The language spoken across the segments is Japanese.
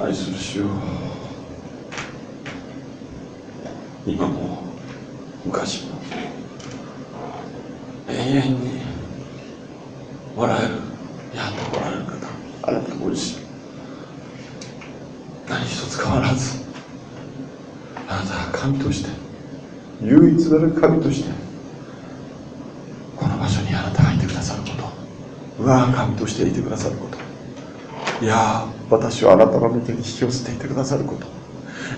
愛する主よ。今も昔も。永遠に笑えるやっておられる方。あなたご自身何一つ変わらず。あなたは神として。唯一なる神として。この場所にあなたがいてくださること。我が神としていてくださること。いや私はあなたの御手に引き寄せていてくださること。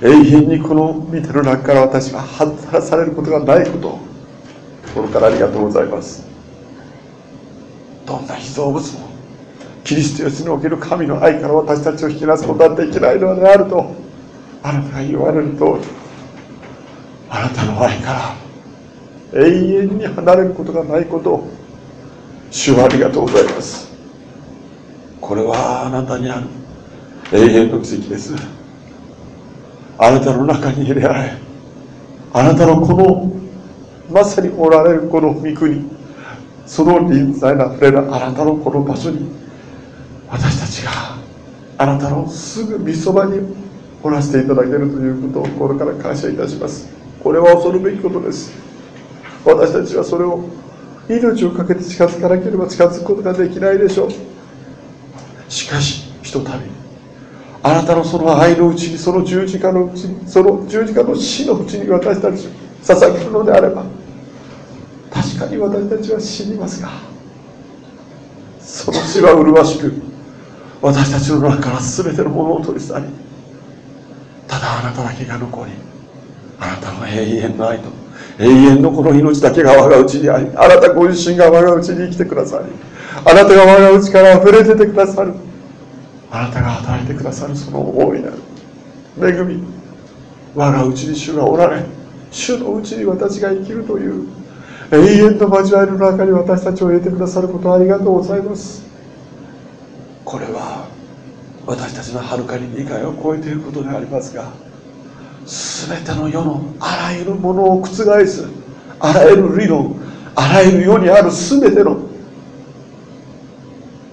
永遠にこの御手の中から私が外されることがないこと。心からありがとうございます。どんな被造物もキリストよしにおける神の愛から私たちを引き出すことはできないのであるとあなたが言われる通りあなたの愛から永遠に離れることがないことを主はありがとうございます。これはあなたにある。永遠の奇跡です。あなたの中に入れられ。あなたのこのまさにおられるこの御国。その臨在のあふれるあなたのこの場所に。私たちがあなたのすぐ御そばにおらせていただけるということを心から感謝いたします。これは恐るべきことです。私たちはそれを命を懸けて近づかなければ近づくことができないでしょう。しかしひとたびあなたのその愛のうちにその十字架のうちにその十字架の死のうちに私たちを捧げるのであれば確かに私たちは死にますがその死は麗しく私たちの中から全てのものを取り去りただあなただけが残りあなたの永遠の愛と永遠のこの命だけが我がうちにありあなたご自身が我がうちに生きてくださりあなたが我がうちから溢れ出てくださる。あなたが与えてくださるその大いなる恵み。我がうちに主がおられ主のうちに私が生きるという。永遠の交わりの中に私たちを入れてくださることありがとうございます。これは私たちのはるかに理解を超えていることでありますが全ての世のあらゆるものを覆すあらゆる理論あらゆる世にある全ての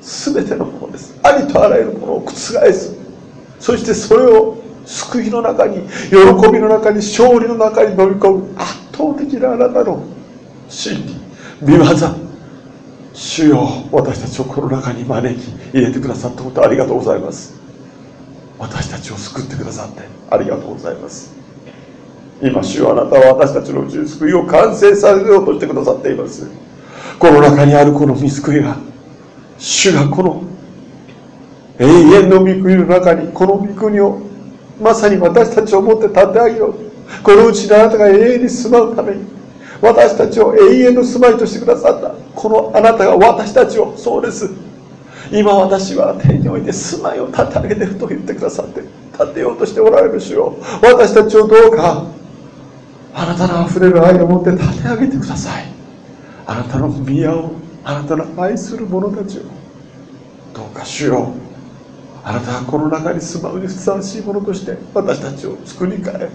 全てのものです。ありとあらゆるものを覆す。そしてそれを救いの中に喜びの中に勝利の中に飲み込む。圧倒的なあなたの真理見業。主よ私たちをこの中に招き入れてくださったことありがとうございます。私たちを救ってくださってありがとうございます。今主よあなたは私たちのうちに救いを完成させようとしてくださっています。この中にあるこの見救いが主がこの永遠の御国の中にこの御国をまさに私たちをもって立て上げよう。このうちにあなたが永遠に住まうために私たちを永遠の住まいとしてくださった。このあなたが私たちをそうです。今私は天において住まいを立て上げてると言ってくださって立てようとしておられる主よ。私たちをどうかあなたのあふれる愛を持って立て上げてください。あなたの宮をあなたの愛する者たちをどうか主よあなたはこの中に住まうにふさわしいものとして私たちを作り変え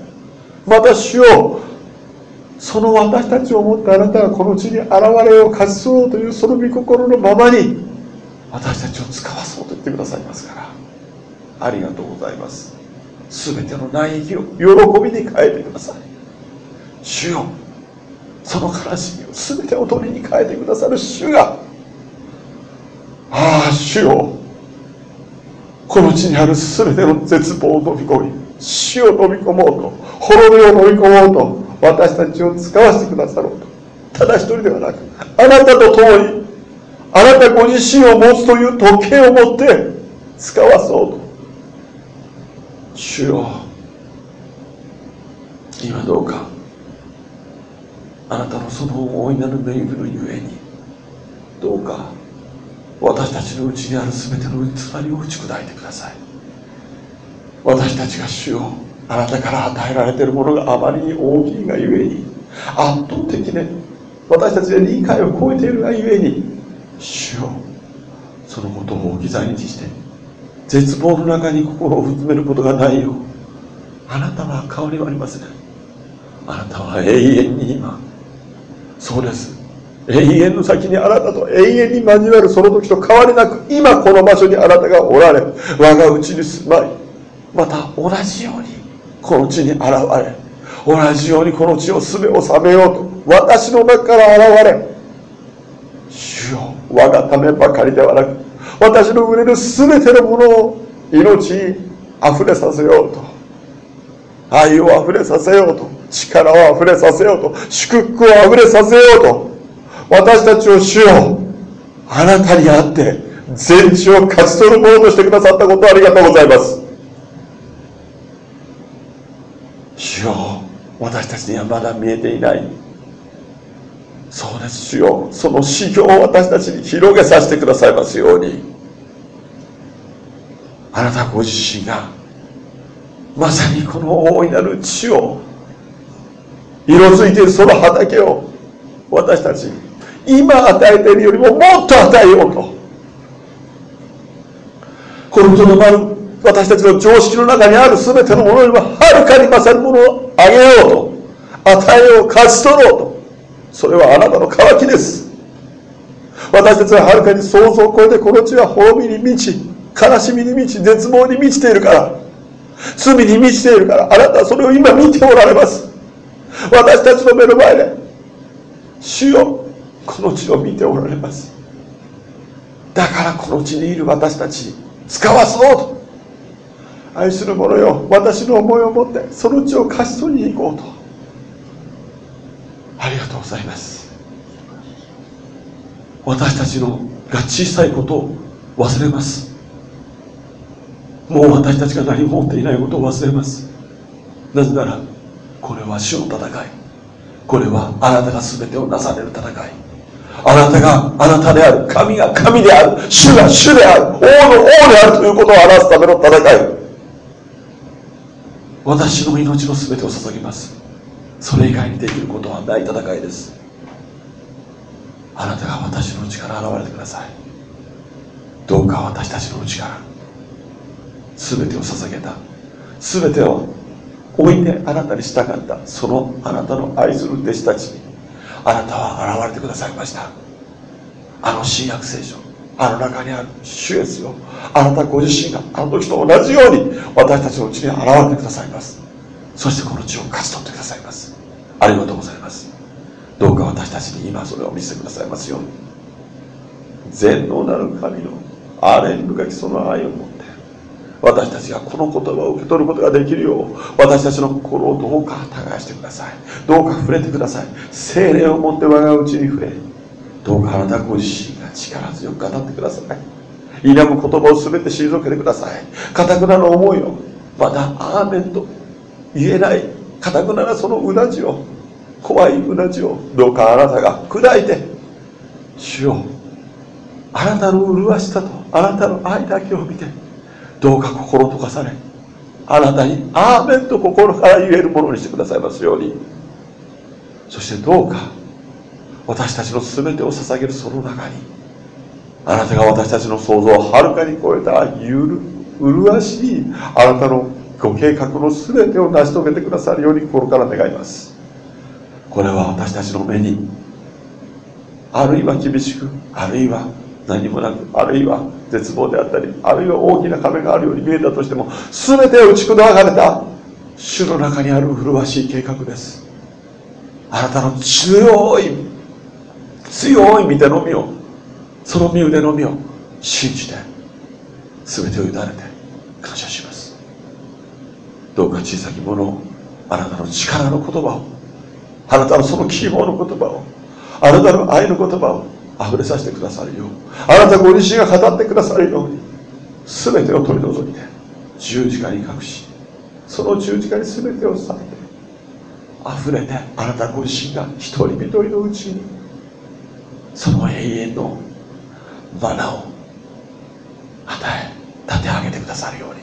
また主よその私たちをもってあなたはこの地に現れを勝ちそうというその御心のままに私たちを使わそうと言ってくださいますから。ありがとうございます。全ての内意を喜びに変えてください。主よその悲しみを全て踊りに変えてくださる主がああ主よ。この地にある全ての絶望を飲み込み死を飲み込もうと滅びを飲み込もうと私たちを使わせてくださろうと。ただ一人ではなくあなたと共にあなたご自身を持つという時計を持って使わそうと。主よ今どうかあなたのその大いなる恵みのゆえにどうか私たちのうちにある全ての偽りを打ち砕いてください。私たちが主よあなたから与えられているものがあまりに大きいがゆえに圧倒的ね私たちで理解を超えているがゆえに主よそのことを置き去りにして絶望の中に心を踏めることがないようあなたは変わりはありません。あなたは永遠に今そうです。永遠の先にあなたと永遠に交わるその時と変わりなく今この場所にあなたがおられ我がうちに住まい。また同じようにこの地に現れ同じようにこの地をすべを治めようと私の中から現れ主よ我がためばかりではなく私の売れる全てのものを命にあふれさせようと。愛をあふれさせようと。力をあふれさせようと。祝福をあふれさせようと。私たちを主よ。あなたにあって全地を勝ち取るものとしてくださったことありがとうございます。主よ私たちにはまだ見えていない。そうです主よ。その修行を私たちに広げさせてくださいますように。あなたご自身がまさにこの大いなる地を色づいているその畑を私たち今与えているよりももっと与えようと。このとどまる私たちの常識の中にある全てのものよりもはるかに勝るものをあげようと。与えよう勝ち取ろうと。それはあなたの渇きです。私たちははるかに想像を超えてこの地は滅びに満ち悲しみに満ち絶望に満ちているから。罪に満ちているからあなたはそれを今見ておられます。私たちの目の前で。主よこの地を見ておられます。だからこの地にいる私たちに使わそうと愛する者よ私の思いを持ってその地を勝ち取りに行こうと。ありがとうございます。私たちのが小さいことを忘れます。もう私たちが何も持っていないことを忘れます。なぜならこれは主の戦い。これはあなたが全てをなされる戦い。あなたがあなたである。神が神である。主が主である。王の王であるということを表すための戦い。私の命の全てを捧げます。それ以外にできることはない戦いです。あなたが私のうちから現れてください。どうか私たちのうちから。全てを捧げた。全てを置いてあなた。に従った。そのあなた。の愛する弟子た。ちにあなた。は現れてくださいました。あの新約聖書あの中にある主イエスよあなた。ご自身があの時と同じように私た。ちのうちに現れてくださいますそしてこの地を勝ち取ってくださいますありがとうございますどうか私た。ちに今それを見せてくださいますように全能なる神の憐れみ深きその愛を持って私たちがこの言葉を受け取ることができるよう私たちの心をどうか耕してください。どうか触れてください。精霊を持って我がうちに触れどうかあなたご自身が力強く語ってください。否む言葉を全て退けてください。かたくなの思いをまたアーメンと言えないかたくななそのうなじを怖いうなじをどうかあなたが砕いて主よあなたの麗しさとあなたの愛だけを見てどうか心溶かされあなたにアーメンと心から言えるものにしてくださいますように。そしてどうか私たちの全てを捧げるその中にあなたが私たちの想像をはるかに超えたゆる麗しいあなたのご計画の全てを成し遂げてくださるように心から願います。これは私たちの目にあるいは厳しくあるいは何もなくあるいは絶望であったりあるいは大きな壁があるように見えたとしても全てを打ち砕かれた。主の中にある麗しい計画です。あなたの強い強い御手のみをその身腕のみを信じて全てを委ねて感謝します。どうか小さき者をあなたの力の言葉をあなたのその希望の言葉をあなたの愛の言葉を溢れさせてくださるようあなたご自身が語ってくださるように。全てを取り除いて十字架に隠しその十字架に全てを去って溢れてあなたご自身が一人一人のうちにその永遠のマナを与え立て上げてくださるように。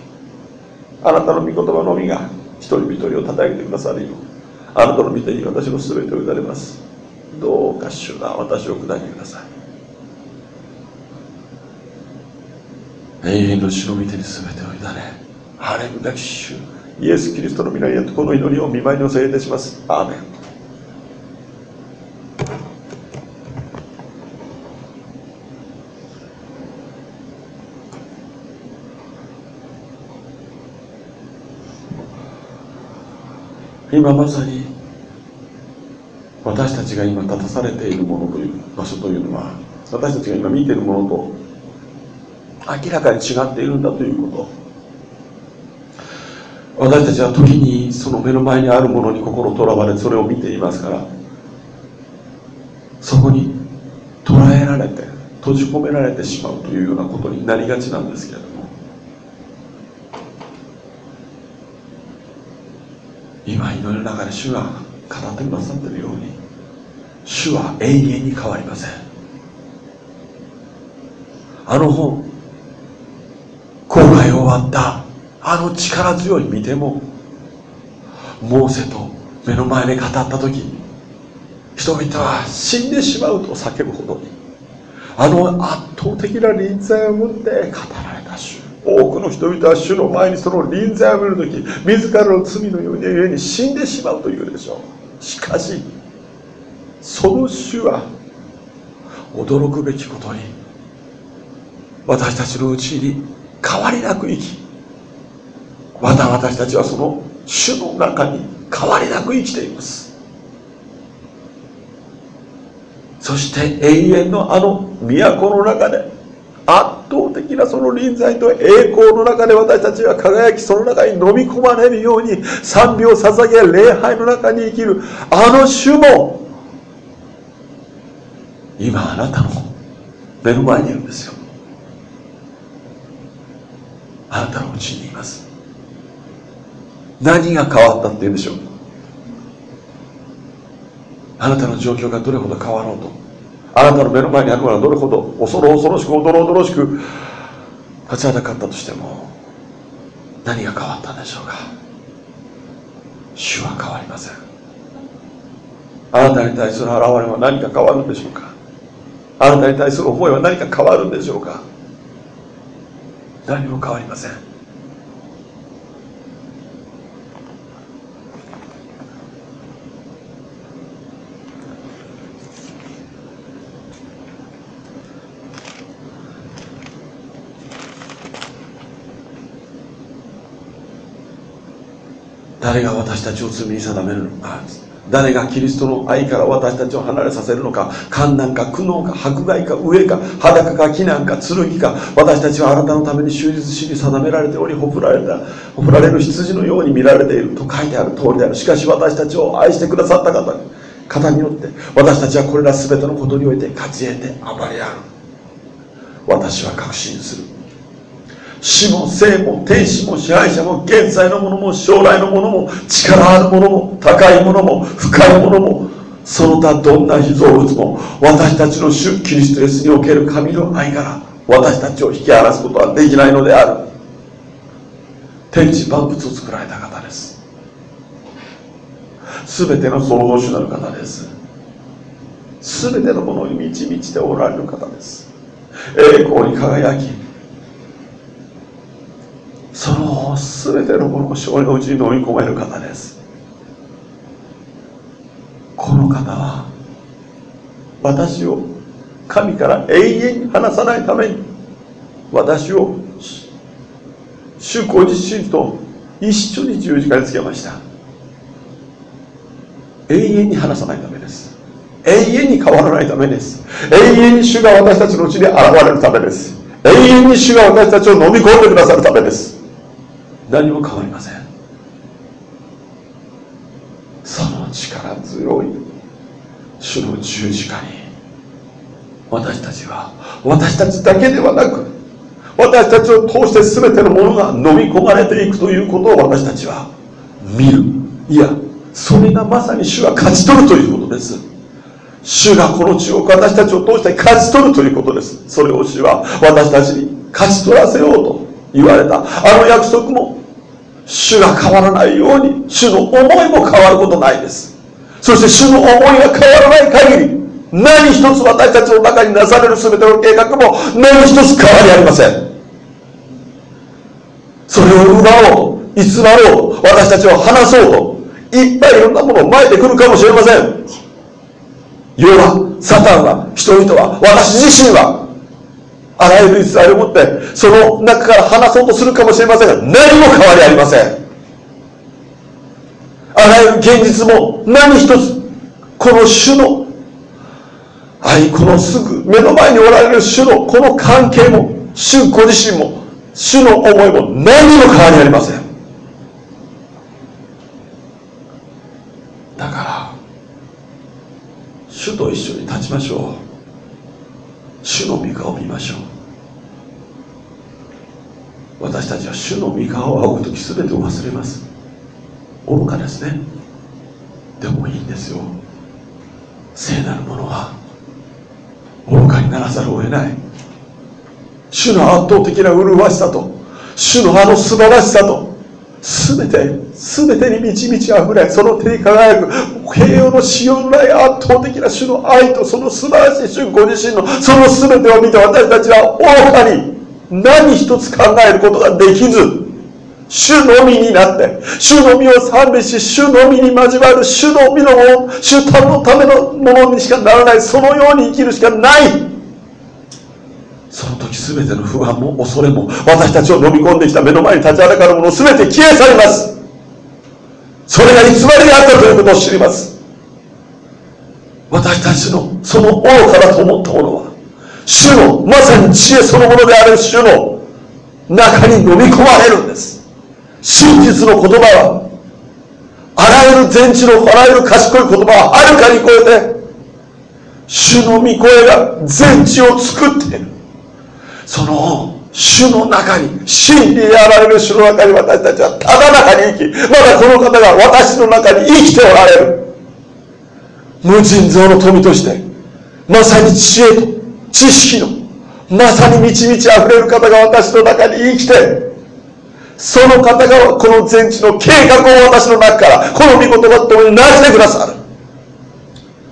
あなたの御言葉のみが一人一人を立て上げてくださるようあなたの御手に私の全てを委ねます。どうか主が私を砕いてください。永遠の主の御手に全てを委ね晴れ深き主イエス・キリストの皆によってこの祈りを見舞いにおせいたします。アーメン。今まさに私たちが今立たされているものという場所というのは私たちが今見ているものと明らかに違っているんだということ。私たちは時にその目の前にあるものに心とらわれそれを見ていますからそこに捉えられて閉じ込められてしまうというようなことになりがちなんですけれども今祈りの中で主が語ってくださっているように主は永遠に変わりません。あの本終わった。あの力強い見てもモーセと目の前で語った時人々は死んでしまうと叫ぶほどにあの圧倒的な臨在を持って語られた主。多くの人々は主の前にその臨在を見る時自らの罪のように故に死んでしまうというでしょう。しかしその主は驚くべきことに私たちのうちに変わりなく生きまた私たちはその主の中に変わりなく生きています。そして永遠のあの都の中で圧倒的なその臨在と栄光の中で私たちは輝きその中に飲み込まれるように賛美を捧げ礼拝の中に生きるあの主も今あなたの目の前にいるんですよ。あなたのうちにいます。何が変わったっていうんでしょう。あなたの状況がどれほど変わろうと。あなたの目の前にあるものはどれほど恐ろ恐ろしくおどろおどろしく立ちはだかったとしても何が変わったんでしょうか。主は変わりません。あなたに対する現れは何か変わるんでしょうか。あなたに対する思いは何か変わるんでしょうか。何も変わりません。誰が私たちを罪に定めるのか。誰がキリストの愛から私たちを離れさせるのか観難か苦悩か迫害か飢えか裸か避難か剣か私たちはあなたのために終日死に定められておりほふられたほふられる羊のように見られていると書いてある通りである。しかし私たちを愛してくださった方方によって私たちはこれら全てのことにおいて勝ち得て暴れ合う。私は確信する。死も生も天使も支配者も現在のものも将来のものも力あるものも高いものも深いものもその他どんな被造物も私たちの主キリストイエスにおける神の愛から私たちを引き離すことはできないのである。天地万物を作られた方です。全ての創造主なる方です。全てのものに満ち満ちておられる方です。栄光に輝きその全てのものを勝利のうちに飲み込める方です。この方は私を神から永遠に離さないために私を主ご自身と一緒に十字架につけました。永遠に離さないためです。永遠に変わらないためです。永遠に主が私たちのうちに現れるためです。永遠に主が私たちを飲み込んでくださるためです。何も変わりません。その力強い主の十字架に私たちは私たちだけではなく私たちを通して全てのものが飲み込まれていくということを私たちは見るいやそれがまさに主は勝ち取るということです。主がこの地を私たちを通して勝ち取るということです。それを主は私たちに勝ち取らせようと。言われた。あの約束も主が変わらないように主の思いも変わることないです。そして主の思いが変わらない限り何一つ私たちの中になされる全ての計画も何一つ変わりありません。それを奪おうと偽ろうと私たちを離そうといっぱいいろんなものをまいてくるかもしれません。要はサタンは人々は私自身はあらゆる偽りを持ってその中から話そうとするかもしれませんが何も変わりありません。あらゆる現実も何一つこの主の愛このすぐ目の前におられる主のこの関係も主ご自身も主の思いも何も変わりありません。だから主と一緒に立ちましょう。主の御顔を見ましょう。私たちは主の御顔を仰ぐ時全てを忘れます。愚かですね。でもいいんですよ。聖なるものは。愚かにならざるを得ない。主の圧倒的な麗しさと主のあの素晴らしさと全て全てに満ち満ち溢れその手に輝く平洋のしようのない圧倒的な主の愛とその素晴らしい主ご自身のその全てを見て私たちは愚かに何一つ考えることができず主のみになって、主のみを賛美し、主のみに交わる、主のみのもの、主のためのものにしかならない、そのように生きるしかない。その時全ての不安も恐れも私たちを飲み込んできた目の前に立ちはだかるもの全て消え去ります。それが偽りであったということを知ります。私たちのその愚かだと思ったものは、主のまさに知恵そのものである主の中に飲み込まれるんです。真実の言葉はあらゆる全知のあらゆる賢い言葉ははるかに超えて主の御声が全地を作っているその主の中に真理であられる主の中に私たちはただ中に生きまだこの方が私の中に生きておられる。無尽蔵の富としてまさに知恵と知識のまさに満ち満ち溢れる方が私の中に生きてその方がこの全地の計画を私の中からこの御言葉と共になしてくださる。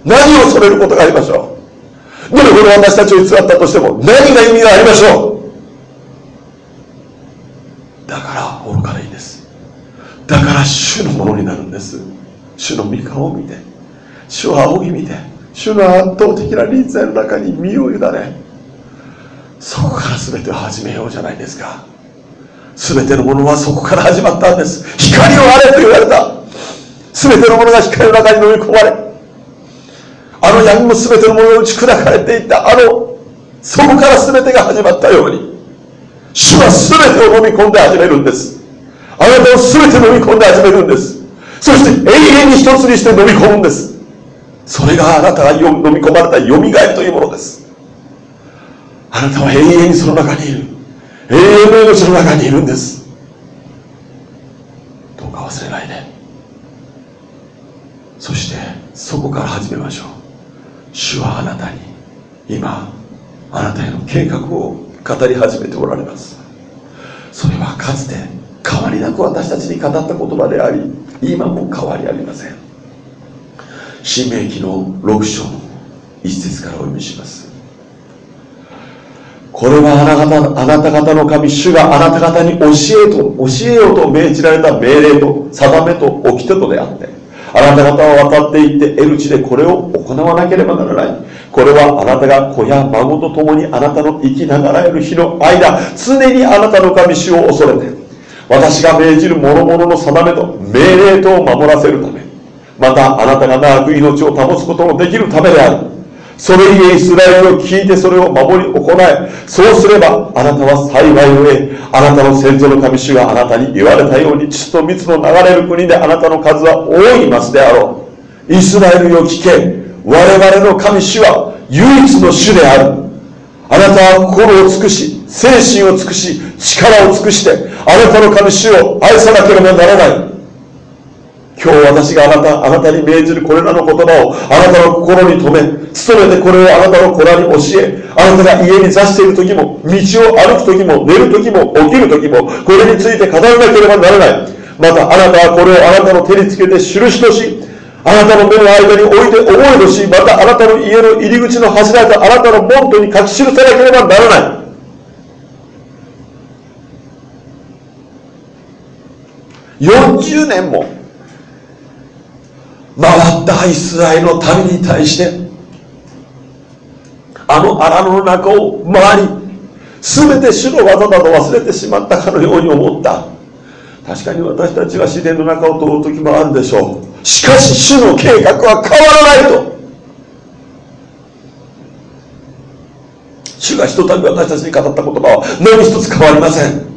何を恐れることがありましょう。どれほど私たちを偽ったとしても何が意味がありましょう。だから愚かでいいです。だから主のものになるんです。主の御顔を見て。主を仰ぎ見て。主の圧倒的な臨在の中に身を委ね。そこから全てを始めようじゃないですか。全てのものはそこから始まったんです。光をあれと言われた。全てのものが光の中に飲み込まれ。あの闇も全てのものが打ち砕かれていった。あのそこから全てが始まったように。主は全てを飲み込んで始めるんです。あなたを全て飲み込んで始めるんです。そして永遠に一つにして飲み込むんです。それがあなたが飲み込まれたよみがえりというものです。あなたは永遠にその中にいる。永遠の命の中にいるんです。どうか忘れないで。そしてそこから始めましょう。主はあなたに今あなたへの計画を語り始めておられます。それはかつて変わりなく私たちに語った言葉であり今も変わりありません。新明記の6章の一節からお読みします。これはあなたあなた方の神主があなた方に教えと教えようと命じられた命令と定めと掟とであってあなた方は渡っていって得る地でこれを行わなければならない。これはあなたが子や孫と共にあなたの生きながらえる日の間。常にあなたの神主を恐れて私が命じる諸々の定めと命令とを守らせるため。またあなたが長く命を保つことのできるためである。それゆえイスラエルを聞いてそれを守り行え。そうすればあなたは幸いを得あなたの先祖の神主があなたに言われたように血と蜜の流れる国であなたの数は多いますであろう。イスラエルよ聞け。我々の神主は唯一の主である。あなたは心を尽くし精神を尽くし力を尽くしてあなたの神主を愛さなければならない。今日私があなた、あなたに命じるこれらの言葉をあなたの心に留め、努めてこれをあなたの子らに教え、あなたが家に座している時も、道を歩く時も、寝る時も、起きる時も、これについて語らなければならない。またあなたはこれをあなたの手につけて印とし、あなたの目の間に置いて覚えとし、またあなたの家の入り口の柱とあなたの門徒に書き記さなければならない。40年も回ったイスラエルの民に対してあの荒野の中を回り全て主の技など忘れてしまったかのように思った。確かに私たちは自然の中を通る時もあるでしょう。しかし主の計画は変わらないと。主がひとたび私たちに語った言葉は何一つ変わりません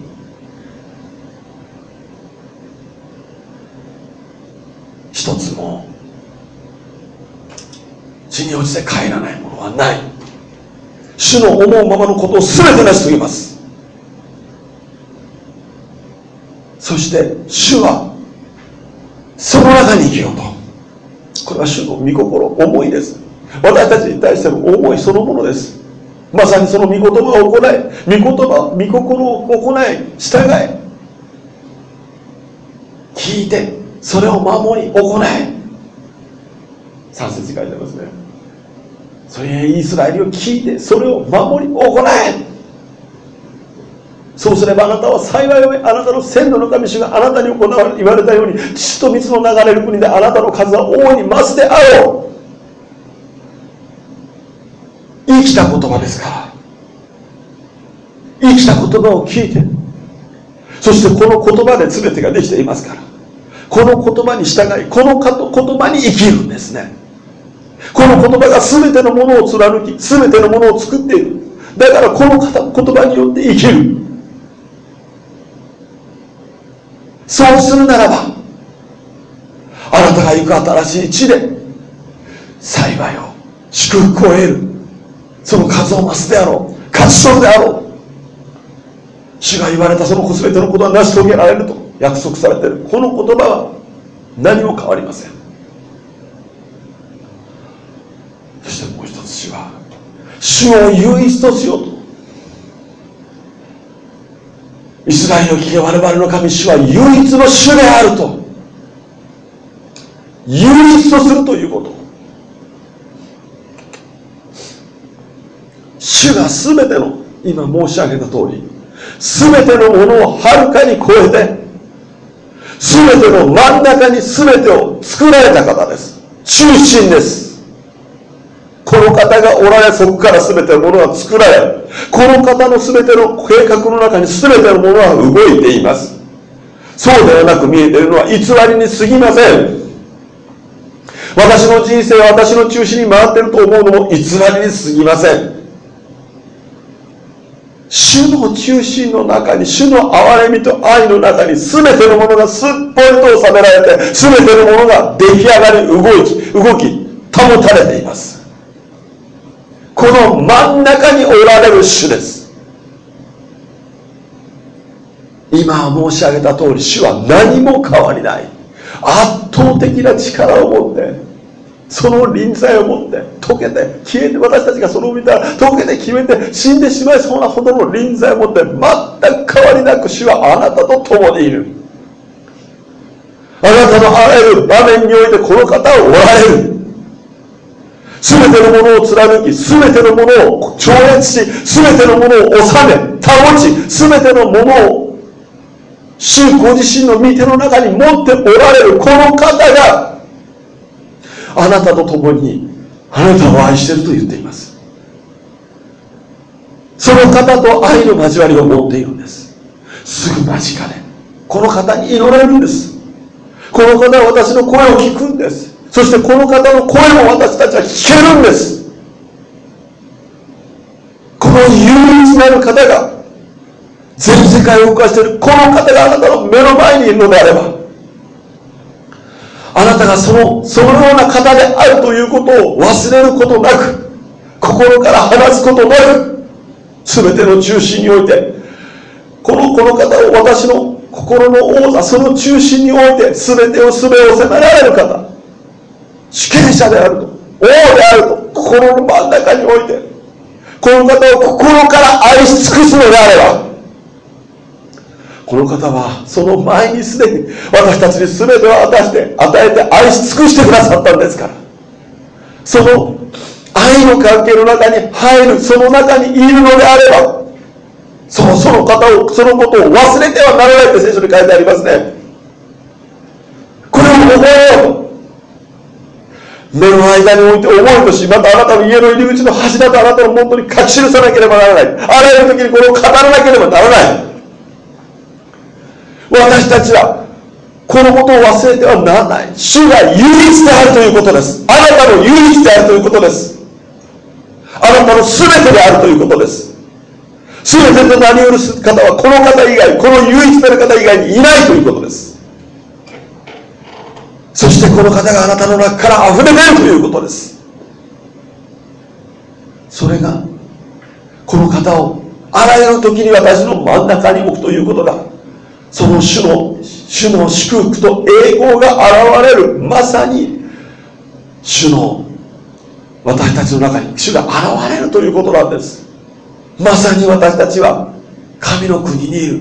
一つも地に落ちて帰らないものはない。主の思うままのことを全て成し遂げます。そして主はその中に生きようと。これは主の御心思いです。私たちに対しての思いそのものです。まさにその御言葉を行い御言葉御心を行い従い聞いてそれを守り行い3節書いてますね。それイスラエルを聞いてそれを守り行え。そうすればあなたは幸いをあなたの先祖の神主があなたに行われ言われたように血と水の流れる国であなたの数は大いに増すであろう。生きた言葉ですか？ら生きた言葉を聞いて。そしてこの言葉で全てができていますから。この言葉に従いこの言葉に生きるんですね。この言葉が全てのものを貫き全てのものを作っている。だからこの言葉によって生きる。そうするならばあなたが行く新しい地で幸いを祝福を得る。その数を増すであろう。勝ち取るであろう。主が言われたその全てのことは成し遂げられると約束されている。この言葉は何も変わりません。そしてもう一つ主は主を唯一としようと。イスラエルの聞け我々の神主は唯一の主であると。唯一とするということ。主が全ての今申し上げた通り全てのものをはるかに超えて全ての真ん中に全てを作られた方です。中心です。この方がおられそこから全てのものが作られこの方の全ての計画の中に全てのものは動いています。そうではなく見えているのは偽りに過ぎません。私の人生は私の中心に回ってると思うのも偽りに過ぎません。主の中心の中に主の憐れみと愛の中に全てのものがすっぽりと収められて全てのものが出来上がり動き動き保たれています。この真ん中におられる主です。今申し上げた通り主は何も変わりない。圧倒的な力を持ってその臨在を持って溶けて消えて私たちがそれを見たら溶けて消えて死んでしまいそうなほどの臨在を持って全く変わりなく主はあなたと共にいる。あなたのあらゆる場面においてこの方はおられる。全てのものを貫き全てのものを超越し全てのものを治め保ち全てのものを主ご自身の御手の中に持っておられるこの方があなたと共にあなたを愛していると言っています。その方と愛の交わりを持っているんです。すぐ間近でこの方に祈れるんです。この方は私の声を聞くんです。そしてこの方の声も私たちは聞けるんです。この唯一なる方が全世界を動かしているこの方があなたの目の前にいるのであればあなたがそのそのような方であるということを忘れることなく心から離すことなく全ての中心においてこのこの方を私の心の王座その中心において全てを全を責められる方。主権者であると王であると心の真ん中においてこの方を心から愛し尽くすのであればこの方はその前にすでに私たちに全てを渡して与えて愛し尽くしてくださったんですからその愛の関係の中に入るその中にいるのであればそのその方をそのことを忘れてはならないって聖書に書いてありますね。これを覚えようと。目の間に置いて思いとし、またあなたの家の入り口の柱とあなたのもとに書き記さなければならない。あらゆる時にこれを語らなければならない。私たちはこのことを忘れてはならない。主が唯一であるということです。あなたの唯一であるということです。あなたの全てであるということです。全ての何をする方はこの方以外この唯一である方以外にいないということです。そしてこの方があなたの中から溢れ出るということです。それがこの方をあらゆる時に私の真ん中に置くということだ。その主の主の祝福と栄光が現れる。まさに主の私たちの中に主が現れるということなんです。まさに私たちは神の国にいる。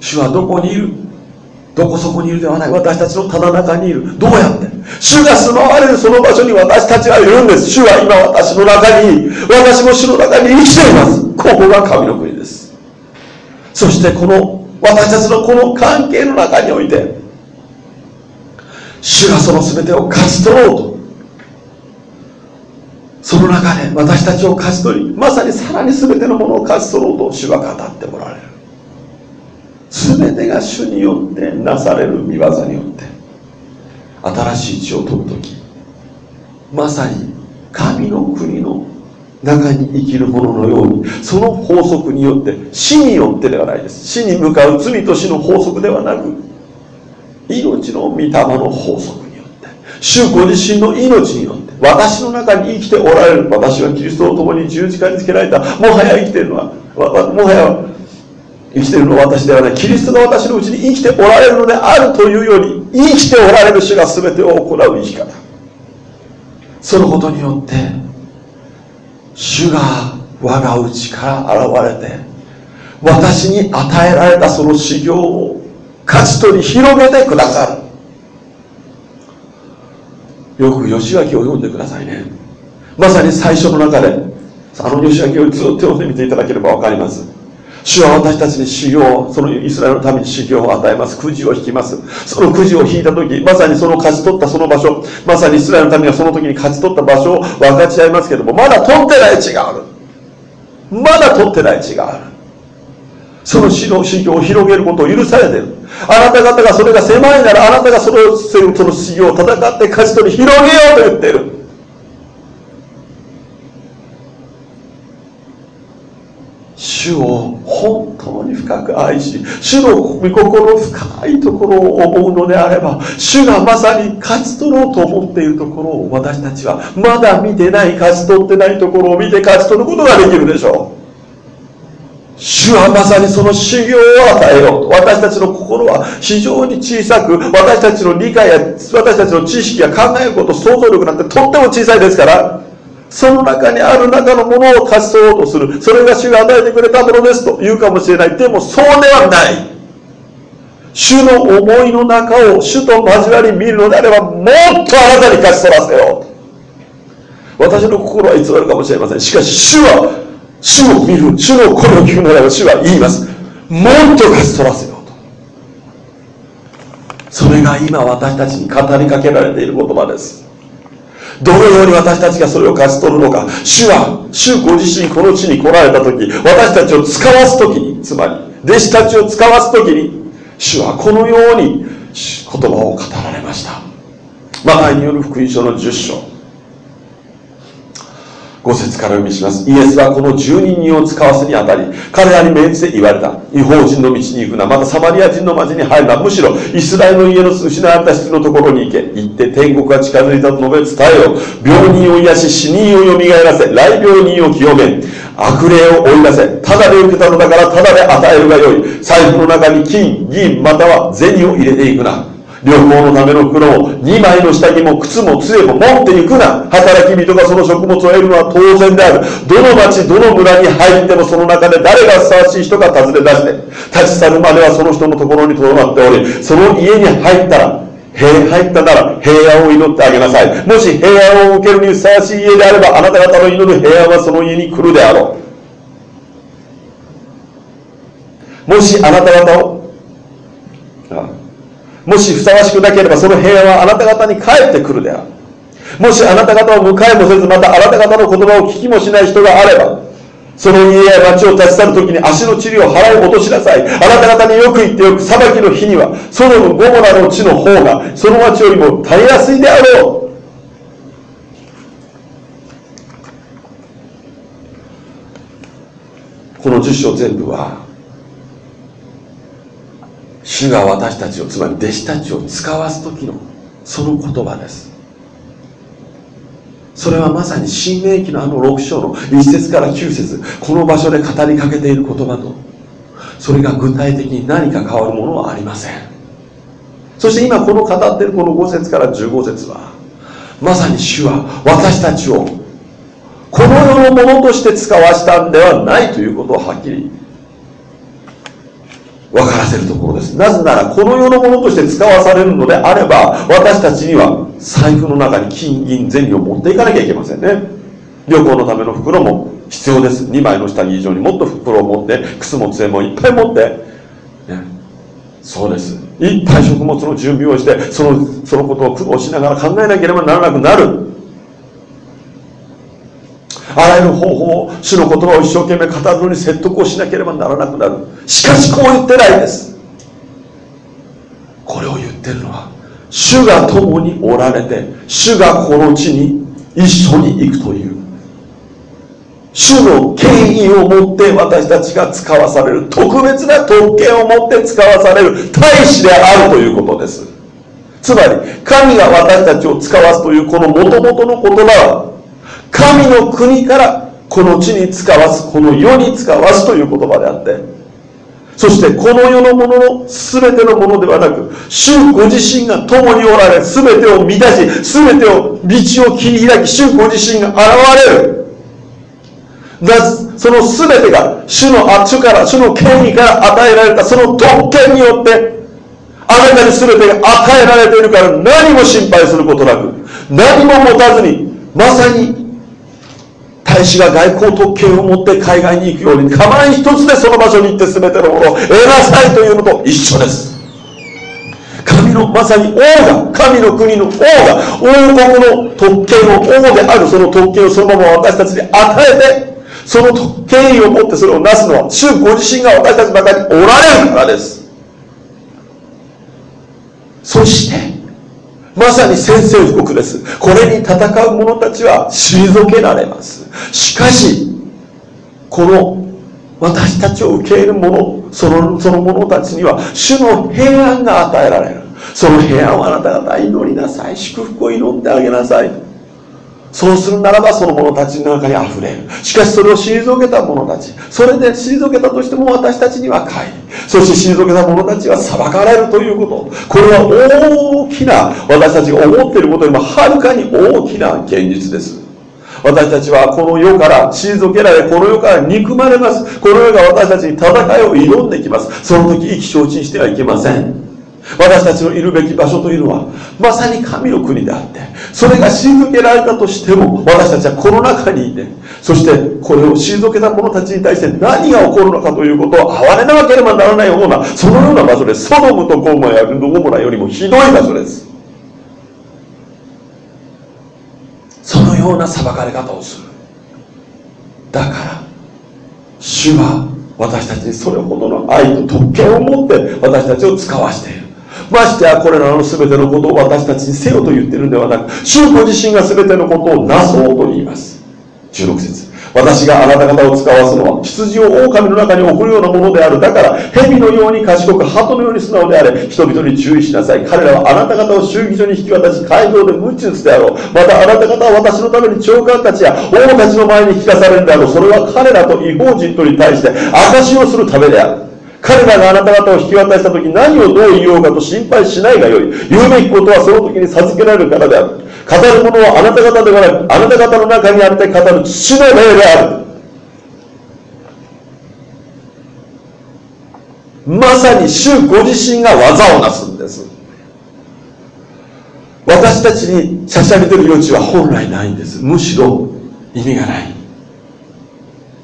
主はどこにいる？どこそこにいるではない。私たちのただ中にいる。どうやって？主が住まわれるその場所に私たちはいるんです。主は今私の中に私も主の中に生きています。ここが神の国です。そしてこの私たちのこの関係の中において主がその全てを勝ち取ろうと。その中で私たちを勝ち取りまさにさらに全てのものを勝ち取ろうと主は語っておられる。全てが主によってなされる見業によって新しい地を飛ぶ時まさに神の国の中に生きる者のようにその法則によって死によってではないです。死に向かう罪と死の法則ではなく命の御霊の法則によって主ご自身の命によって私の中に生きておられる私はキリストと共に十字架につけられたもはや生きているのはもはや生きているのは私ではない。キリストが私のうちに生きておられるのであるというように生きておられる主が全てを行う生き方。そのことによって主が我が内から現れて私に与えられたその修行を勝ち取り広げてくださる。よく吉脇を読んでくださいね。まさに最初の中であの吉脇をずっと読んでみていただければ分かります。主は私たちに修行そのイスラエルのために修行を与えます。くじを引きます。そのくじを引いた時まさにその勝ち取ったその場所まさにイスラエルのためにはその時に勝ち取った場所を分かち合いますけどもまだ取ってない地がある。まだ取ってない地がある。その死の修行を広げることを許されている。あなた方がそれが狭いならあなたがそのその修行を戦って勝ち取り広げようと言っている。主を本当に深く愛し主の御心深いところを思うのであれば主がまさに勝ち取ろうと思っているところを私たちはまだ見てない勝ち取ってないところを見て勝ち取ることができるでしょう。主はまさにその修行を与えようと私たちの心は非常に小さく私たちの理解や私たちの知識や考えること想像力なんてとっても小さいですから。その中にある中のものを勝ち取ろうとする。それが主が与えてくれたものですと言うかもしれない。でもそうではない。主の思いの中を主と交わり見るのであればもっとあなたに勝ち取らせよう。私の心は偽るかもしれません。しかし主は主を見る主の声を聞くのであれば主は言います。もっと勝ち取らせようと。それが今私たちに語りかけられている言葉です。どのように私たちがそれを勝ち取るのか。主は主ご自身この地に来られた時私たちを使わす時につまり弟子たちを使わす時に主はこのように言葉を語られました。マタイによる福音書の10章。5節から読みします。イエスはこの十人人を使わせにあたり、彼らに命じて言われた。違法人の道に行くな。またサマリア人の町に入るな。むしろ、イスラエルの家の失われた人のところに行け。行って天国が近づいたと述べ伝えよう。病人を癒し、死人を蘇らせ、来病人を清め、悪霊を追い出せ。ただで受けたのだから、ただで与えるがよい。財布の中に金、銀、または銭を入れていくな。旅行のための袋も2枚の下着も靴も杖も持っていくな。働き人がその食物を得るのは当然である。どの町どの村に入ってもその中で誰がふさわしい人か尋ね出して立ち去るまではその人のところにとどまっておりその家に入ったら平入ったなら平安を祈ってあげなさい。もし平安を受けるにふさわしい家であればあなた方の祈る平安はその家に来るであろう。もしあなた方をもしふさわしくなければその平安はあなた方に返ってくるであるもしあなた方を迎えもせずまたあなた方の言葉を聞きもしない人があればその家や町を立ち去るときに足の塵を払い落としなさい。あなた方によく言っておく裁きの日には、ソドム・ゴモラの地の方が、その町よりも耐えやすいであろう。この10章全部は、主が私たちを、つまり弟子たちを使わす時のその言葉です。それはまさに新明記のあの6章の1節から9節この場所で語りかけている言葉とそれが具体的に何か変わるものはありませんそして今この語っているこの5節から15節はまさに主は私たちをこの世のものとして使わしたんではないということをはっきり分からせるところです。なぜならこの世のものとして使わされるのであれば私たちには財布の中に金銀銭を持っていかなきゃいけませんね。旅行のための袋も必要です。2枚の下着以上にもっと袋を持って靴も杖もいっぱい持って、ね、そうです。いっぱい食物の準備をしてそのそのことを苦労しながら考えなければならなくなる。あらゆる方法を主の言葉を一生懸命語るのに説得をしなければならなくなる。しかしこう言ってないです。これを言ってるのは主が共におられて主がこの地に一緒に行くという。主の権威を持って私たちが使わされる特別な特権を持って使わされる大使であるということです。つまり神が私たちを使わすというこの元々の言葉は神の国からこの地に使わすこの世に使わすという言葉であってそしてこの世のものの全てのものではなく、主ご自身が共におられ、全てを満たし、全てを道を切り開き、主ご自身が現れる。だその全てが主の主から、主の権威から与えられたその特権によって、あなたに全てが与えられているから何も心配することなく、何も持たずに、まさに大使が外交特権を持って海外に行くように、カバン一つでその場所に行って全てのものを得なさいというのと一緒です。神のまさに王が、神の国の王が、王国の特権を、王であるその特権をそのまま私たちに与えて、その権威を持ってそれをなすのは、主ご自身が私たちの中におられるからです。そして、まさに宣戦布告です。これに戦う者たちは退けられます。しかし、この私たちを受け入れる者、そのその者たちには主の平安が与えられる。その平安をあなた方祈りなさい。祝福を祈ってあげなさい。そうするならばその者たちの中に溢れる。しかしそれを退けた者たち。それで退けたとしても私たちには帰り。そして退けた者たちは裁かれるということ。これは大きな私たちが思っていることよりもはるかに大きな現実です。私たちはこの世から退けられ、この世から憎まれます。この世が私たちに戦いを挑んできます。その時意気消沈してはいけません。私たちのいるべき場所というのはまさに神の国であってそれが退けられたとしても私たちはこの中にいてそしてこれを退けた者たちに対して何が起こるのかということを哀れなければならないようなそのような場所です。ソドムとゴモやゴモラよりもひどい場所です。そのような裁かれ方をする。だから主は私たちにそれほどの愛と特権を持って私たちを使わしている。ましてやこれらの全てのことを私たちにせよと言ってるのではなく主ご自身が全てのことをなそうと言います。16節。私があなた方を使わすのは羊を狼の中に送るようなものである。だから蛇のように賢く鳩のように素直であれ人々に注意しなさい。彼らはあなた方を衆議所に引き渡し街道で無知打つであろう。またあなた方は私のために長官たちや王たちの前に聞かされるであろう。それは彼らと違法人とに対して証しをするためである。彼らがあなた方を引き渡した時何をどう言おうかと心配しないがよい。言うべきことはその時に授けられるからである。語るものはあなた方ではなくあなた方の中にあって語る父の霊である。まさに主ご自身が技をなすんです。私たちにしゃしゃり出る余地は本来ないんです。むしろ意味がない。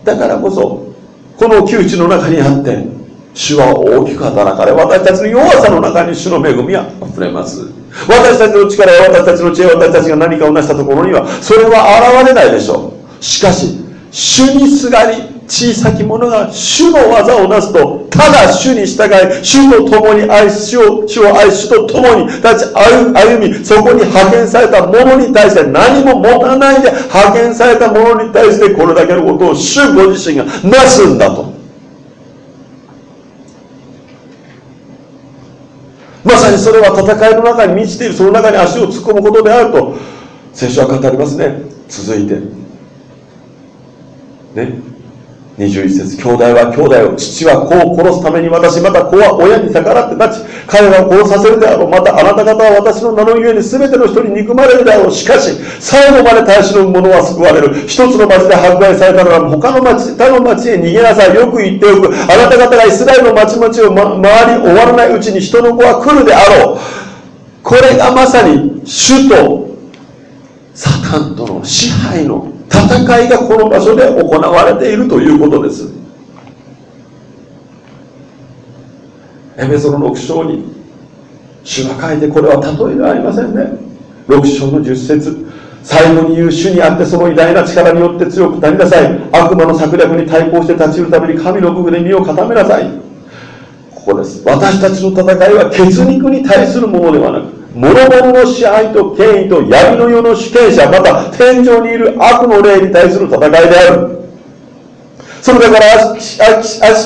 だからこそこの窮地の中にあって主は大きく働かれ私たちの弱さの中に主の恵みは溢れます。私たちの力や私たちの知恵私たちが何かを成したところにはそれは現れないでしょう。しかし主にすがり小さき者が主の技をなすとただ主に従い主と共に愛し主を主を愛し主と共に立ち歩みそこに派遣された者に対して何も持たないで派遣された者に対してこれだけのことを主ご自身がなすんだと。まさにそれは戦いの中に満ちているその中に足を突っ込むことであると聖書は語りますね。続いて。ね。21節兄弟は兄弟を父は子を殺すために私また子は親に逆らって立ち彼らを殺させるであろう。またあなた方は私の名のゆえに全ての人に憎まれるであろう。しかし最後まで耐え忍ぶ者は救われる。一つの町で迫害されたなら他の町他の町へ逃げなさい。よく言っておく。あなた方がイスラエルの町々を、ま、回り終わらないうちに人の子は来るであろう。これがまさに主とサタンとの支配の戦いがこの場所で行われているということです。エメソの6章に主が書いてこれは例えではありませんね。6章の10節最後に言う主にあってその偉大な力によって強くなりなさい。悪魔の策略に対抗して立ち入るために神の部分で身を固めなさい。ここです。私たちの戦いは血肉に対するものではなく諸々の支配と権威と闇の世の主権者また天井にいる悪の霊に対する戦いである。それだから悪し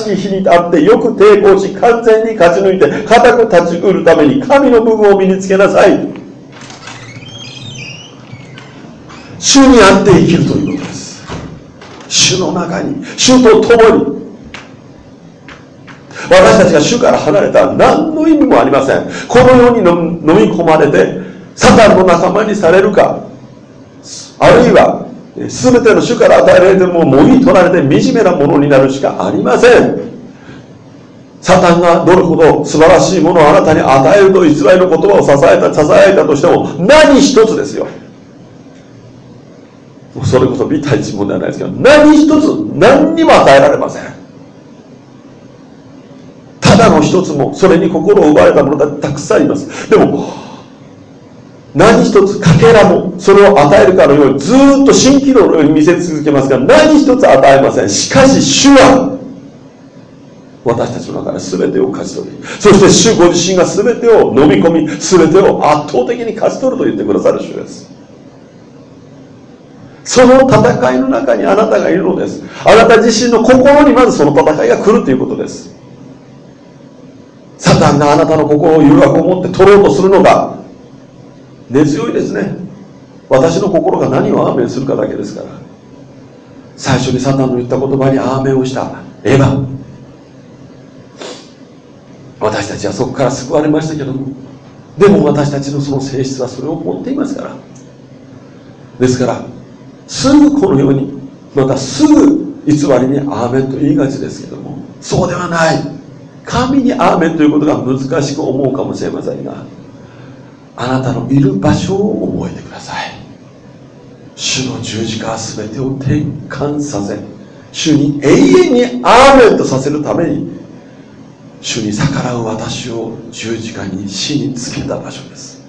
き日にあってよく抵抗し完全に勝ち抜いて固く立ちうるために神の部分を身につけなさい。主にあって生きるということです。主の中に主と共に私たちが主から離れたら何の意味もありません。このように飲み込まれてサタンの仲間にされるか。あるいは全ての主から与えられてももぎ取られて惨めなものになるしかありません。サタンがどれほど素晴らしいものをあなたに与えると偽りの言葉を支えた支えたとしても何一つですよ。それこそ美体一問ではないですけど何一つ何にも与えられません。だの一つもそれに心を奪われたものがたくさんいます。でも何一つかけらもそれを与えるかのようにずっと蜃気楼のように見せ続けますが何一つ与えません。しかし主は私たちの中で全てを勝ち取りそして主ご自身が全てを飲み込み全てを圧倒的に勝ち取ると言ってくださる主です。その戦いの中にあなたがいるのです。あなた自身の心にまずその戦いが来るということです。サタンがあなたの心を誘惑を持って取ろうとするのが根強いですね。私の心が何をアーメンするかだけですから。最初にサタンの言った言葉にアーメンをしたエヴァ。私たちはそこから救われましたけどもでも私たちのその性質はそれを持っていますから。ですからすぐこのようにまたすぐ偽りにアーメンと言いがちですけどもそうではない。神にアーメンということが難しく思うかもしれませんがあなたのいる場所を覚えてください。主の十字架は全てを転換させ主に永遠にアーメンとさせるために主に逆らう私を十字架に死につけた場所です。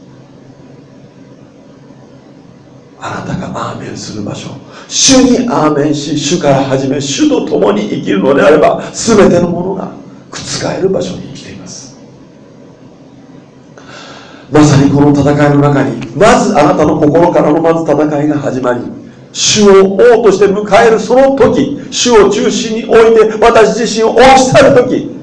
あなたがアーメンする場所主にアーメンし主から始め主と共に生きるのであれば全てのものが覆る場所に生きています。まさにこの戦いの中にまずあなたの心からのまず戦いが始まり主を王として迎えるその時主を中心に置いて私自身を押し去る時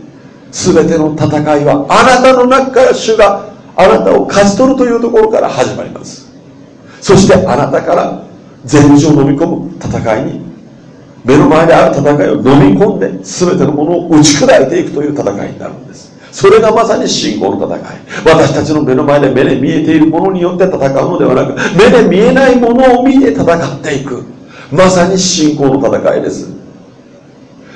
全ての戦いはあなたの中から主があなたを勝ち取るというところから始まります。そしてあなたから全部を飲み込む戦いに目の前である戦いを飲み込んで全てのものを打ち砕いていくという戦いになるんです。それがまさに信仰の戦い。私たちの目の前で目で見えているものによって戦うのではなく目で見えないものを見て戦っていく。まさに信仰の戦いです。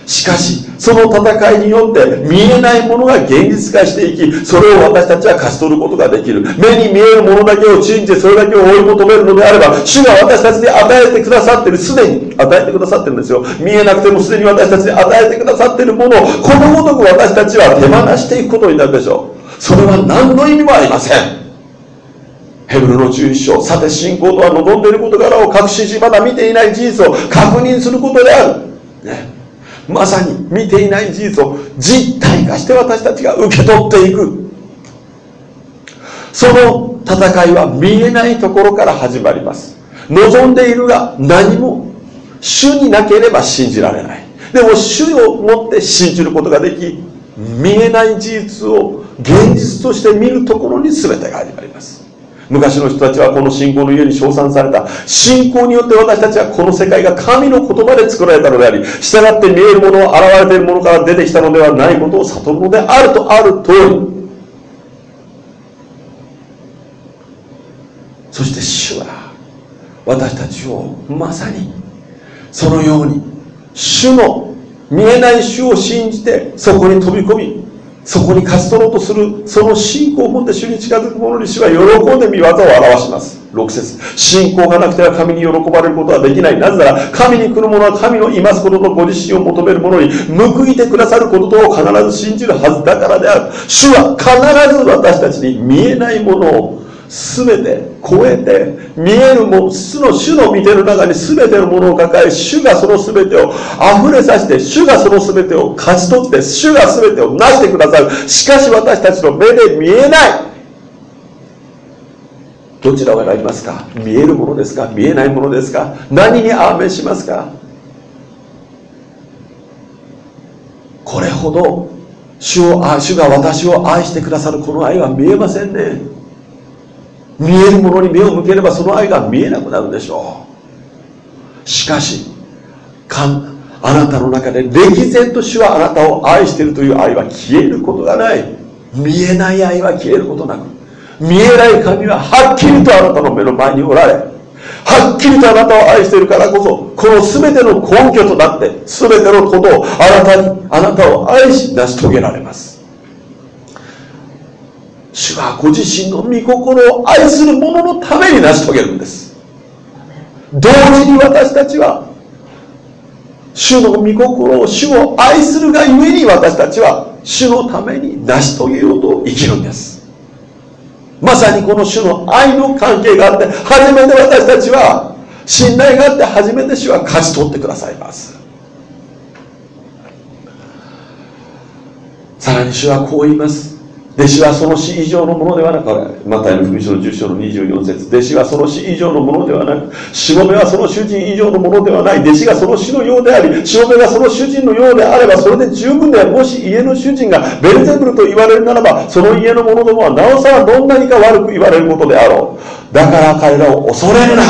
しかしその戦いによって見えないものが現実化していきそれを私たちは勝ち取ることができる。目に見えるものだけを信じてそれだけを追い求めるのであれば主が私たちに与えてくださってる。すでに与えてくださってるんですよ。見えなくてもすでに私たちに与えてくださってるものをこのごとく私たちは手放していくことになるでしょう。それは何の意味もありません。ヘブルの11章さて信仰とは望んでいる事柄を確信しまだ見ていない事実を確認することである、ね、まさに見ていない事実を実体化して私たちが受け取っていく。その戦いは見えないところから始まります。望んでいるが何も主になければ信じられない。でも主を持って信じることができ見えない事実を現実として見るところに全てが始まります。昔の人たちはこの信仰の家に称賛された。信仰によって私たちはこの世界が神の言葉で作られたのであり従って見えるもの現れているものから出てきたのではないことを悟るのであるとある通り。そして主は私たちをまさにそのように主の見えない主を信じてそこに飛び込みそこに勝ち取ろうとするその信仰を持って主に近づく者に主は喜んで見業を表します。6節。信仰がなくては神に喜ばれることはできない。なぜなら神に来る者は神のいますこととご自身を求める者に報いてくださることとを必ず信じるはずだからである。主は必ず私たちに見えないものを全て超えて見えるも主の主の見てる中に全てのものを抱え主がその全てを溢れさせて主がその全てを勝ち取って主が全てを成してくださる。しかし私たちの目で見えない。どちらがありますか？見えるものですか？見えないものですか？何にアーメンしますか？これほど主を主が私を愛してくださるこの愛は見えませんね。見えるものに目を向ければその愛が見えなくなるでしょう。しかしあなたの中で歴然と主はあなたを愛しているという愛は消えることがない。見えない愛は消えることなく見えない神ははっきりとあなたの目の前におられはっきりとあなたを愛しているからこそこの全ての根拠となって全てのことをあなたにあなたを愛し成し遂げられます。主はご自身の御心を愛する者のために成し遂げるんです。同時に私たちは主の御心を主を愛するがゆえに私たちは主のために成し遂げようと生きるんです。まさにこの主の愛の関係があって初めて私たちは信頼があって初めて主は勝ち取ってくださいます。さらに主はこう言います弟子はその死以上のものではなく、マタイの福音書の10章の24節弟子はその死以上のものではなく、しもべはその主人以上のものではない。弟子がその死のようであり、しもべがその主人のようであれば、それで十分である。もし家の主人がベルゼブルと言われるならば、その家の者どもはなおさらどんなにか悪く言われることであろう。だから彼らを恐れるな。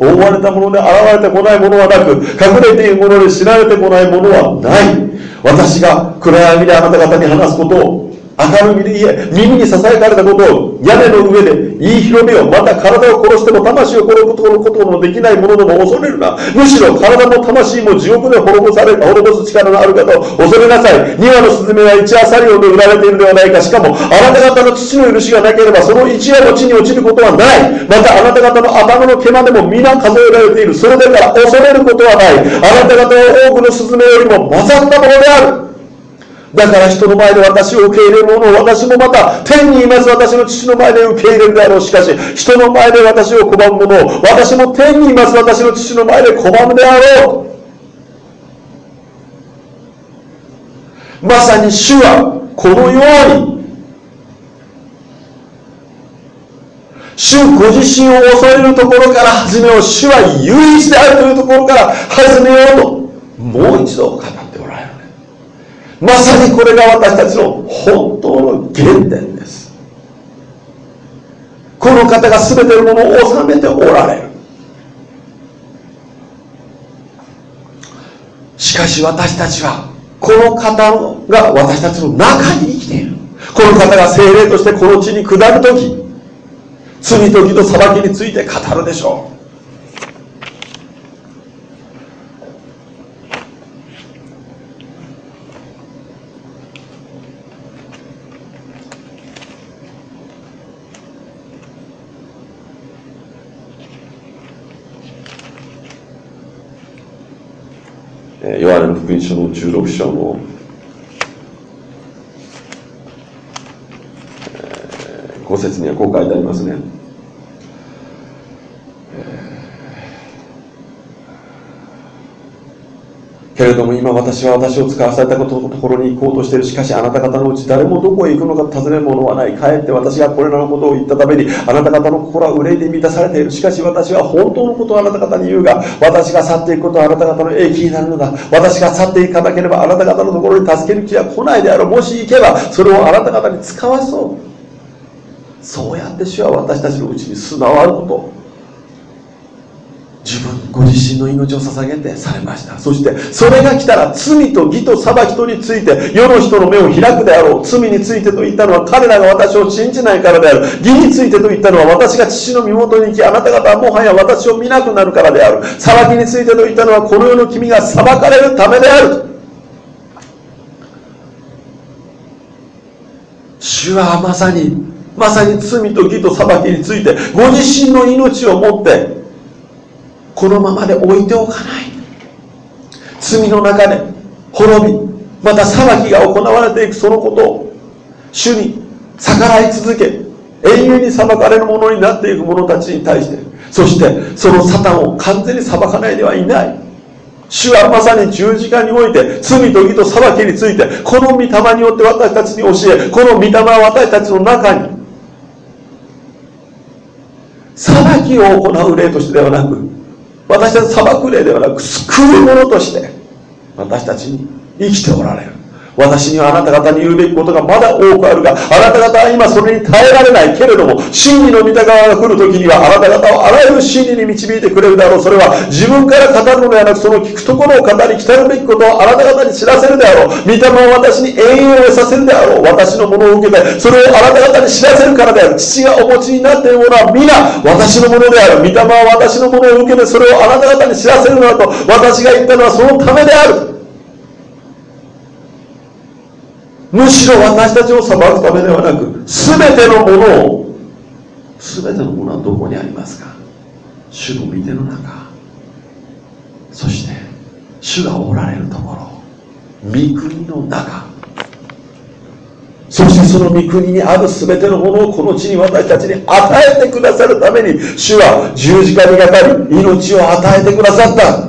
覆われたもので現れてこないものはなく、隠れているもので知られてこないものはない。私が暗闇であなた方に話すことを明るみで言え耳にささやかれたことを屋根の上で言い広めよう。また体を殺しても魂を殺すことのできないものでも恐れるな。むしろ体も魂も地獄で滅ぼされ滅ぼす力のある方を恐れなさい。2羽のスズメは一夜去りをで売られているではないか。しかもあなた方の父の許しがなければその一夜の地に落ちることはない。またあなた方の頭の毛までも皆数えられている。それだから恐れることはない。あなた方は多くのスズメよりも勝ったものである。だから人の前で私を受け入れる者を私もまた天にいます私の父の前で受け入れるであろう。しかし人の前で私を拒む者を私も天にいます私の父の前で拒むであろう。まさに主はこのように主ご自身を恐れるところから始めよう。主は唯一であるというところから始めようともう一度語まさにこれが私たちの本当の原点です。この方が全てのものを治めておられる。しかし私たちはこの方が私たちの中に生きている。この方が精霊としてこの地に下る時罪と義と裁きについて語るでしょう。ヨハネの福音書の16章の、5節にはこう書いてありますね。けれども今私は私を使わされたことのところに行こうとしている。しかしあなた方のうち誰もどこへ行くのか尋ねる者はない。かえって私がこれらのことを言ったためにあなた方の心は憂いで満たされている。しかし私は本当のことをあなた方に言うが私が去っていくことはあなた方の益になるのだ。私が去っていかなければあなた方のところに助ける気は来ないであろう。もし行けばそれをあなた方に使わそう。そうやって主は私たちのうちに備わること。ご自身の命を捧げてされました。そしてそれが来たら罪と義と裁きとについて世の人の目を開くであろう。罪についてと言ったのは彼らが私を信じないからである。義についてと言ったのは私が父の身元に行きあなた方はもはや私を見なくなるからである。裁きについてと言ったのはこの世の君が裁かれるためである。主はまさにまさに罪と義と裁きについてご自身の命をもってこのままで置いておかない。罪の中で滅びまた裁きが行われていくそのことを主に逆らい続け永遠に裁かれるものになっていく者たちに対してそしてそのサタンを完全に裁かないではいない。主はまさに十字架において罪と義と裁きについてこの御霊によって私たちに教えこの御霊は私たちの中に裁きを行う例としてではなく私たち裁く例ではなく救う者として私たちに生きておられる。私にはあなた方に言うべきことがまだ多くあるが、あなた方は今それに耐えられないけれども、真理の御霊が来る時には、あなた方をあらゆる真理に導いてくれるだろう。それは自分から語るのではなく、その聞くところを語り、来たるべきことをあなた方に知らせるであろう。御霊を私に永遠を得させるであろう。私のものを受けて、それをあなた方に知らせるからである。父がお持ちになっているものは皆、私のものである。御霊は私のものを受けて、それをあなた方に知らせるのだと、私が言ったのはそのためである。むしろ私たちを裁くためではなく全てのものを全てのものはどこにありますか？主の御手の中。そして主がおられるところ。御国の中。そしてその御国にある全てのものをこの地に私たちに与えてくださるために主は十字架にかかり命を与えてくださった。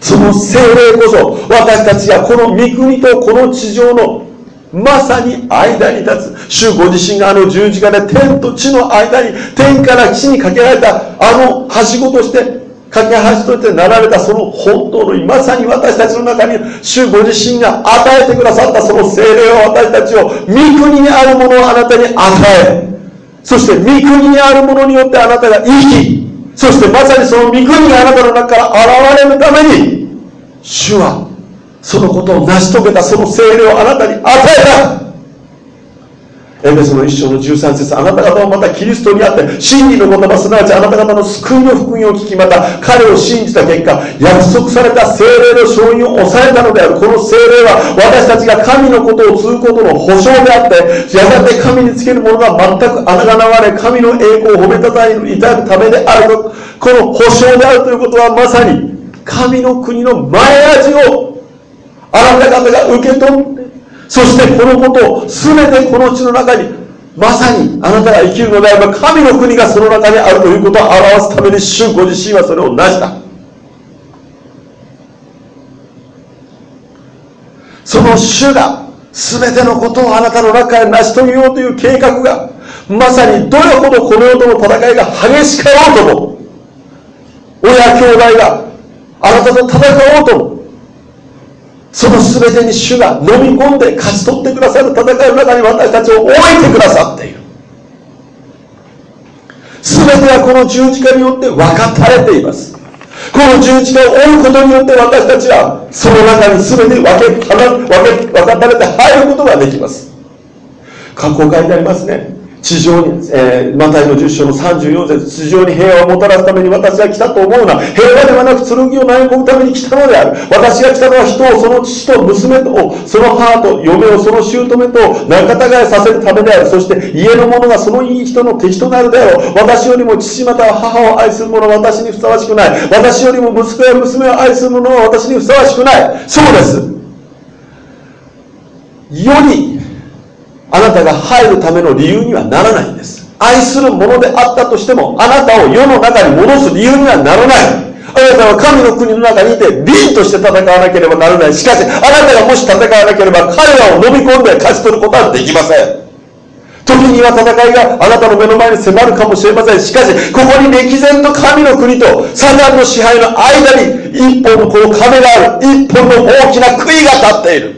その精霊こそ私たちがこの御国とこの地上のまさに間に立つ。主ご自身があの十字架で天と地の間に天から地にかけられたあのはしごとして架け橋としてなられたその本当のまさに私たちの中に主ご自身が与えてくださったその精霊を私たちを御国にあるものをあなたに与え。そして御国にあるものによってあなたが生きそしてまさにその御国があなたの中から現れるために主はそのことを成し遂げたその精霊をあなたに与えた。エペソの一章の13節あなた方はまたキリストにあって真理の言葉すなわちあなた方の救いの福音を聞きまた彼を信じた結果約束された精霊の勝因を抑えたのである。この精霊は私たちが神のことを継ぐことの保証であってやがて神につけるものが全くあがなわれ神の栄光を褒めたたえいただくためであると。この保証であるということはまさに神の国の前味をあなた方が受け取ってそしてこのことを全てこの地の中にまさにあなたが生きるのであれば神の国がその中にあるということを表すために主ご自身はそれを成した。その主が全てのことをあなたの中で成し遂げようという計画がまさにどれほどこの世との戦いが激しかろうとも親兄弟があなたと戦おうともその全てに主が飲み込んで勝ち取ってくださる戦いの中に私たちを置いてくださっている。全てはこの十字架によって分かたれています。この十字架を追うことによって私たちはその中に全て分け分け分かたれて入ることができます。過去書いてありますね。地上に、えー、マタイの10章の34節地上に平和をもたらすために私が来たと思うな。平和ではなく剣を投げ込むために来たのである。私が来たのは人をその父と娘とその母と嫁をその姑と仲違いさせるためである。そして家の者がそのいい人の敵となるであろう。私よりも父または母を愛する者は私にふさわしくない。私よりも息子や娘を愛する者は私にふさわしくない。そうです。よりあなたが入るための理由にはならないんです。愛するものであったとしてもあなたを世の中に戻す理由にはならない。あなたは神の国の中にいて凛として戦わなければならない。しかしあなたがもし戦わなければ彼らを飲み込んで勝ち取ることはできません。時には戦いがあなたの目の前に迫るかもしれません。しかしここに歴然と神の国とサタンの支配の間に一本のこの壁がある。一本の大きな杭が立っている。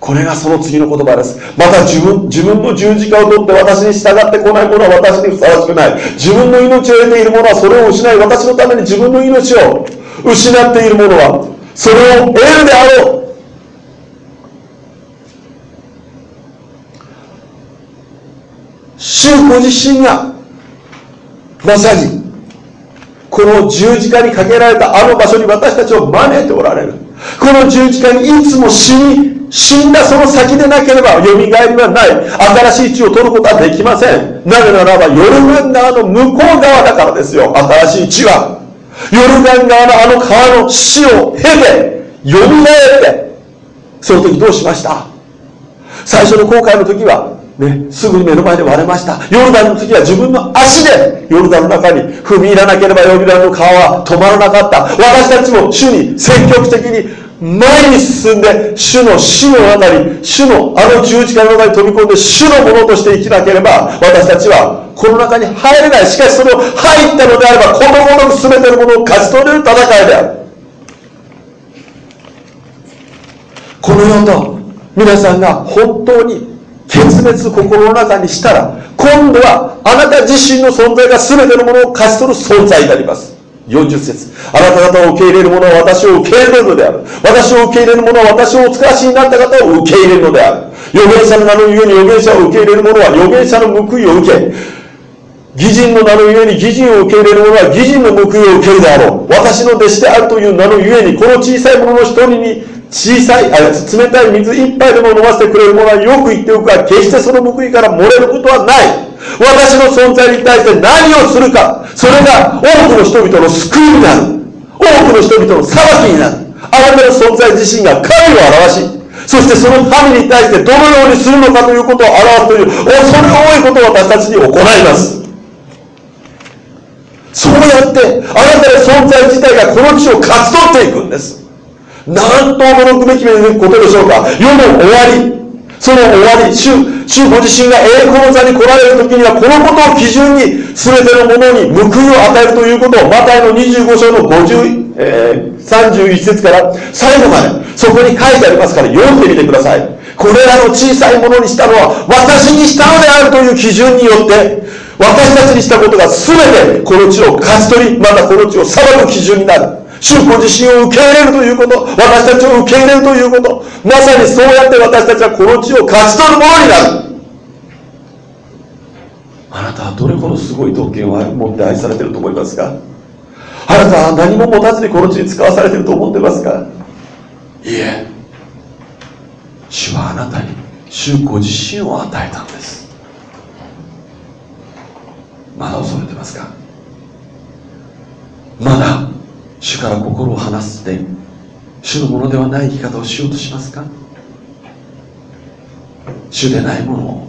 これがその次の言葉です。また自分、自分の十字架を取って私に従ってこない者は私にふさわしくない。自分の命を得ている者はそれを失い、私のために自分の命を失っている者はそれを得るであろう。主ご自身がまさにこの十字架にかけられたあの場所に私たちを招いておられる。この十字架にいつも死に死んだその先でなければ蘇りはない。新しい地を取ることはできません。なぜならばヨルダン川の向こう側だからですよ。新しい地は。ヨルダン川のあの川の死を経て蘇ってその時どうしました？最初の航海の時はね、すぐに目の前で割れました。ヨルダンの時は自分の足でヨルダンの中に踏み入らなければヨルダンの川は止まらなかった。私たちも主に積極的に前に進んで主の死の中に主のあの十字架の中に飛び込んで主のものとして生きなければ私たちはこの中に入れない。しかしそれを入ったのであればこのもの全てのものを勝ち取れる戦いである。この世と皆さんが本当に決別心の中にしたら今度はあなた自身の存在が全てのものを勝ち取る存在になります。40節。あなた方を受け入れる者は私を受け入れるのである。私を受け入れる者は私をお使わしになった方を受け入れるのである。預言者の名のゆえに預言者を受け入れる者は預言者の報いを受け義人の名のゆえに義人を受け入れる者は義人の報いを受けるであろう。私の弟子であるという名のゆえにこの小さい者の一人に小さいあ冷たい水一杯でも飲ませてくれる者はよく言っておくが決してその報いから漏れることはない。私の存在に対して何をするかそれが多くの人々の救いになる。多くの人々の裁きになる。あなたの存在自身が神を表しそしてその神に対してどのようにするのかということを表すという恐れ多いことを私たちに行います。そうやってあなたの存在自体がこの地を勝ち取っていくんです。なんと驚くべきことでしょうか？世の終わりその終わり、主、主ご自身が栄光の座に来られる時には、このことを基準に、全てのものに報いを与えるということを、マタイの25章の50、えー、31節から最後まで、そこに書いてありますから、読んでみてください。これらの小さいものにしたのは、私にしたのであるという基準によって、私たちにしたことが全てこの地を勝ち取り、またこの地を裁く基準になる。主ご自身を受け入れるということ私たちを受け入れるということまさにそうやって私たちはこの地を勝ち取るものになる。あなたはどれほどすごい特権を持って愛されていると思いますか？あなたは何も持たずにこの地に使わされていると思ってますか？いえ。主はあなたに主ご自身を与えたんです。まだ恐れてますか？まだ。主から心を離して主のものではない生き方をしようとしますか？主でないものを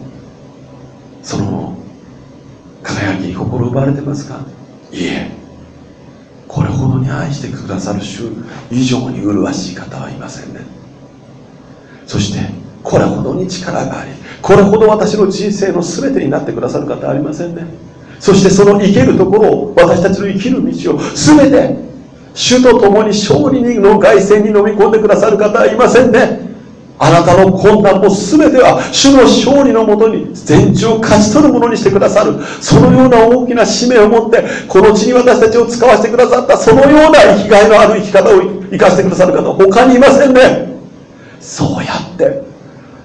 その輝きに心奪われてますか？いえこれほどに愛してくださる主以上に麗しい方はいませんね。そしてこれほどに力がありこれほど私の人生の全てになってくださる方ありませんね。そしてその生けるところを私たちの生きる道を全て主と共に勝利の凱旋に飲み込んでくださる方はいませんね。あなたの困難も全ては主の勝利のもとに全地を勝ち取るものにしてくださる。そのような大きな使命を持ってこの地に私たちを使わせてくださったそのような生きがいのある生き方を生かしてくださる方他にいませんね。そうやって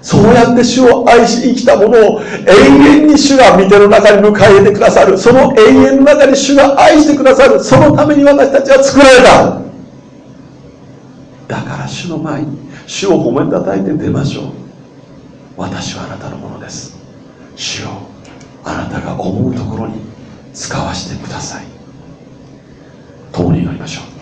そうやって主を愛し生きたものを永遠に主が御手の中に迎え入れてくださる。その永遠の中に主が愛してくださる。そのために私たちは作られた。だから主の前に主を褒めたたいて出ましょう。私はあなたのものです。主をあなたが思うところに使わせてください。共に祈りましょう。